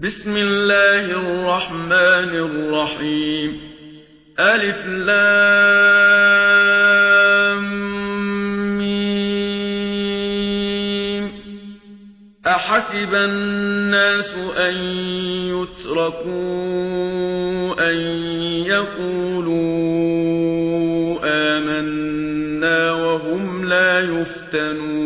بسم الله الرحمن الرحيم. ألف لام أحسب الناس أن يتركوا أن يقولوا آمنا وهم لا يفتنون.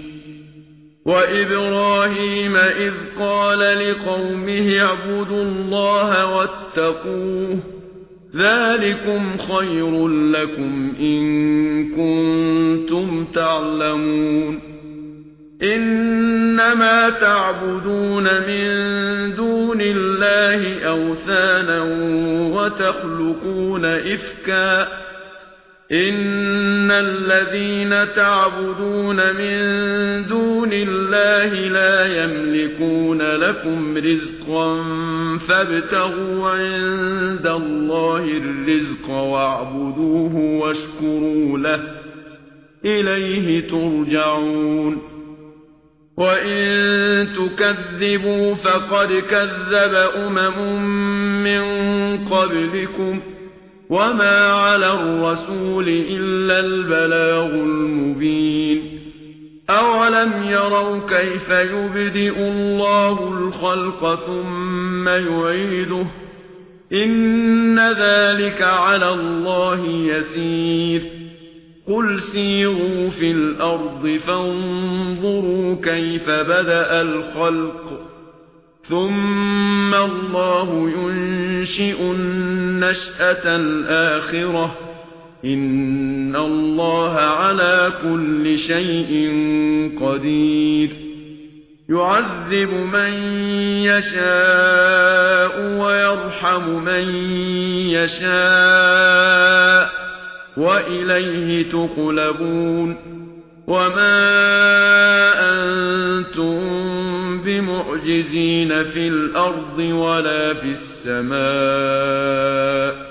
وَإِبْرَاهِيمَ إِذْ قَالَ لِقَوْمِهِ اعْبُدُوا اللَّهَ وَاتَّقُوهُ ذَلِكُمْ خَيْرٌ لَّكُمْ إِن كُنتُمْ تَعْلَمُونَ إِنَّمَا تَعْبُدُونَ مِن دُونِ اللَّهِ أَوْثَانًا وَتَخْلُقُونَ إِفْكًا إِنَّ الَّذِينَ تَعْبُدُونَ مِن دُونِ دون الله لا يملكون لكم رزقا فابتغوا عند الله الرزق واعبدوه واشكروا له إليه ترجعون. وَإِن تُكَذِّبُوا فَقَدْ كَذَّبَ أُمَمٌ مِّن قَبْلِكُمْ وَمَا عَلَى الرَّسُولِ إِلَّا الْبَلَاغُ الْمُبِينُ. أَوَلَمْ يَرَوْا كَيْفَ يُبْدِئُ اللَّهُ الْخَلْقَ ثُمَّ يُعِيدُهُ إِنَّ ذَلِكَ عَلَى اللَّهِ يَسِيرٌ قُلْ سِيرُوا فِي الْأَرْضِ فَانظُرُوا كَيْفَ بَدَأَ الْخَلْقَ ثُمَّ اللَّهُ يُنشِئُ النَّشْأَةَ الْآخِرَةَ ان الله على كل شيء قدير يعذب من يشاء ويرحم من يشاء واليه تقلبون وما أنتم بمعجزين في الأرض ولا في السماء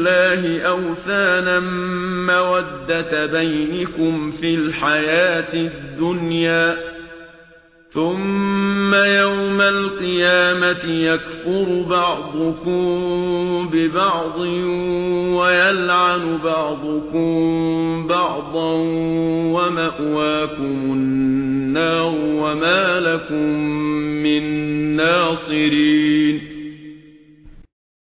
اللَّهِ أَوْثَانًا مَّوَدَّةَ بَيْنِكُمْ فِي الْحَيَاةِ الدُّنْيَا ثُمَّ يَوْمَ الْقِيَامَةِ يَكْفُرُ بَعْضُكُم بِبَعْضٍ وَيَلْعَنُ بَعْضُكُم بَعْضًا وَمَأْوَاكُمُ النَّارُ وَمَا لَكُم مِّن نَّاصِرِينَ